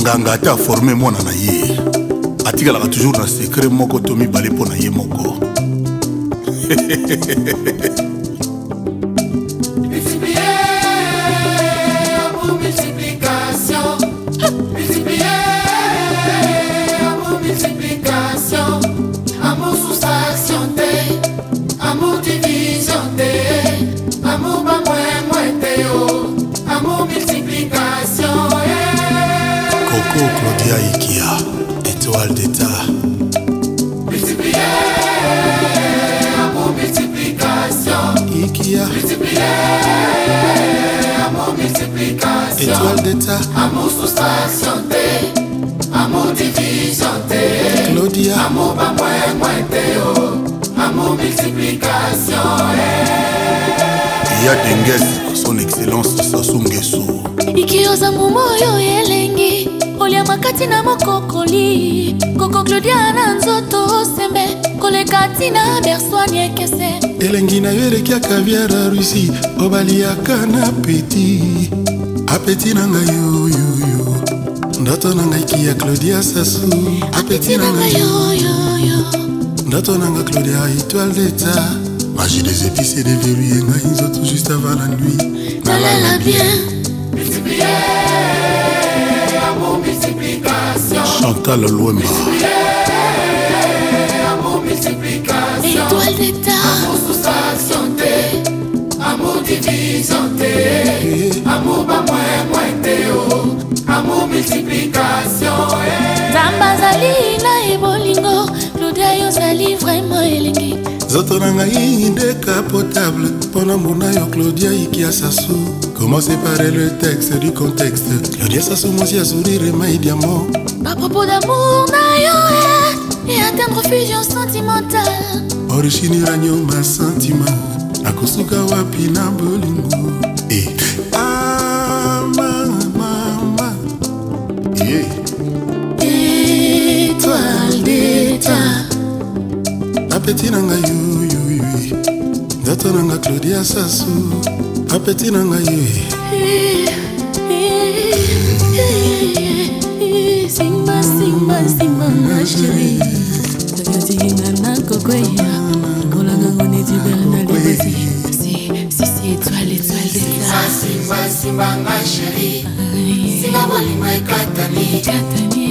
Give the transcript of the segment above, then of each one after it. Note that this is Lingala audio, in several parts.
nganga ata aforme mwana na ye atikalaka toujours na sekre moko to mibale mpo na ye moko Coco Claudia Ikia, étoile d'État. Multiplier, amour, multiplication. Ikia. Multiplier, amour, multiplication. Étoile d'État. Amour, soustraction, amour, division, Claudia. Amour, pas moins, moins, théo. Amour, multiplication, eh. Iya Denges, son excellence Sassou Nguesso. Iki oza momo oyo elenge kolia makati na mokokoli koko klodia na nzoto osembe koleka ntina berswani ekese elengi na yo eleki ya kaviare ya rusi obaliaka na peti apeti na ngai yoyoyo ndoto na ngai ki ya claudia sasu apeti na ngai yoyoyo ndoto na ngai claudia étoile d'etat magie des épices et des verrues ngai nzoto juste avant la nuit nalala bien Chantal Louema. Amour multiplication. Étoile d'État. Amour sous santé. Amour divisante. Amour pas moins moins Théo. Amour multiplication. nzoto na ngai ndeka potable mpo na mbuna yo claudia ikia sasu commence par le texte du contexte claudia sasu mwasi ya sourire mai diamant bapropos damour na yo e atteindre fusion sentimentale origine ranio ma sentima nakosuka wapi na bolingo apeti na ngai yuyuy nzoto na nga claudia sasu apeti na ngai yoyotinga na kokweya kolangango neti bernalebasi étoile étoile simba simba nga chéri singa bolingo ekatani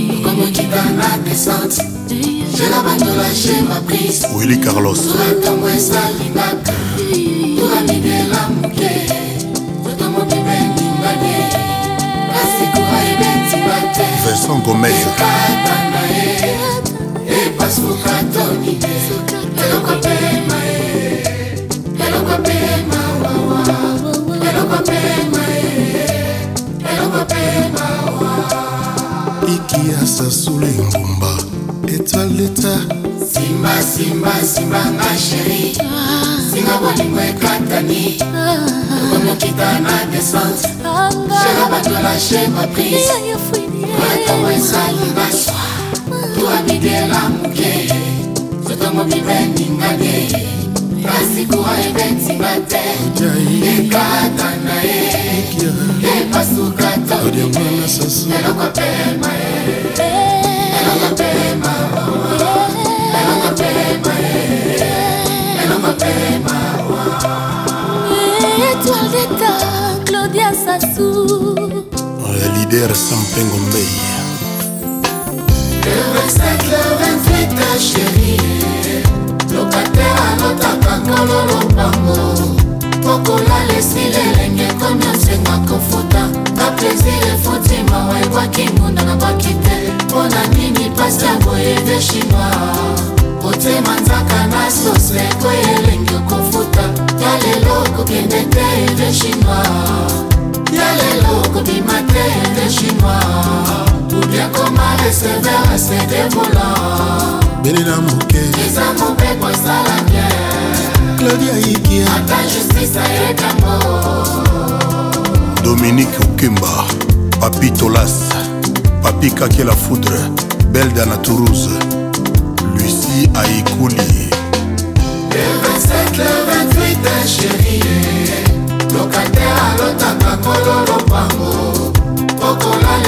okoma dans ma descente J'ai la bandola, j'ai ma prise Willy Carlos Touratomo esalinaka Toura bibela moke Totomo bibendinga te kasekura ebetima te Vincent Gomez ekatana ye epasuka toni te mbumba étoile d'état simba simba simba nga sheri singa bolingo ekatani okomokita na descente shera bato lashe baprise oyatango ezali na soir tuabidela moke totomobibendinga te kasi kura ebetinga te ekata na ye epasuka to eloko pema ye masu leader sampengo mbei alotaka ngolo lombango pokolala esila elenge komi osenga kofuta na plaisir efuti mawa ebwaki ngunda na bwaki te mpo na nini pasi ya boye de chinois otema nzaka na sose koyele bele na moke claudia yikia dominike okimba papi tolas papi kake la foudre belda na tourouse lucie aikuli locataire alotaka kololo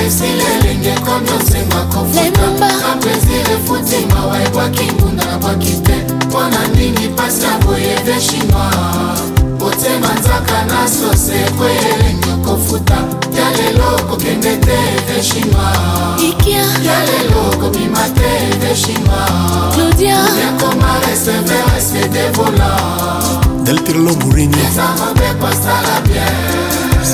esili elingi ekomi osenga kofutaa plaisir efuti mawa ebwaki ngunda na bwaki te mpo na ndingi mpasi ya boyede chinois otema nzaka na sose ekwei elingi okofuta ya lelo kokende te ede chinois ya lelo kobima te ede chinois yakoma resever esede vola deltirlo murinyo ezamobekosala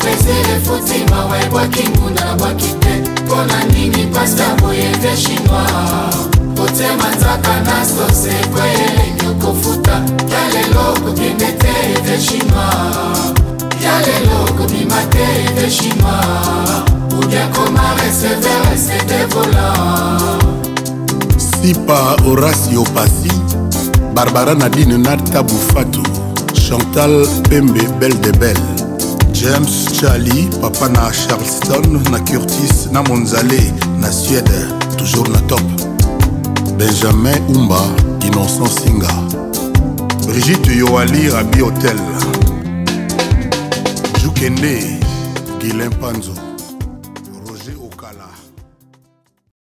maplesire futi mawa ebwaki ngunda na bwaki te mpo na nini pasta boyede chinois kotema nzaka na sose ekwe elengi okofuta ya lelo kokende te ede chinois ya lelo kobima te ede chinois ubia koma receveur esede volant sipa horacio pasi barbara nadine nata bufatu chantal pembe belle de belle james chali papa na charleston na curtis na monzale na suède toujours na top benjamin umba innocent singa brigitte yoali rabi hotel jukende guilin panzo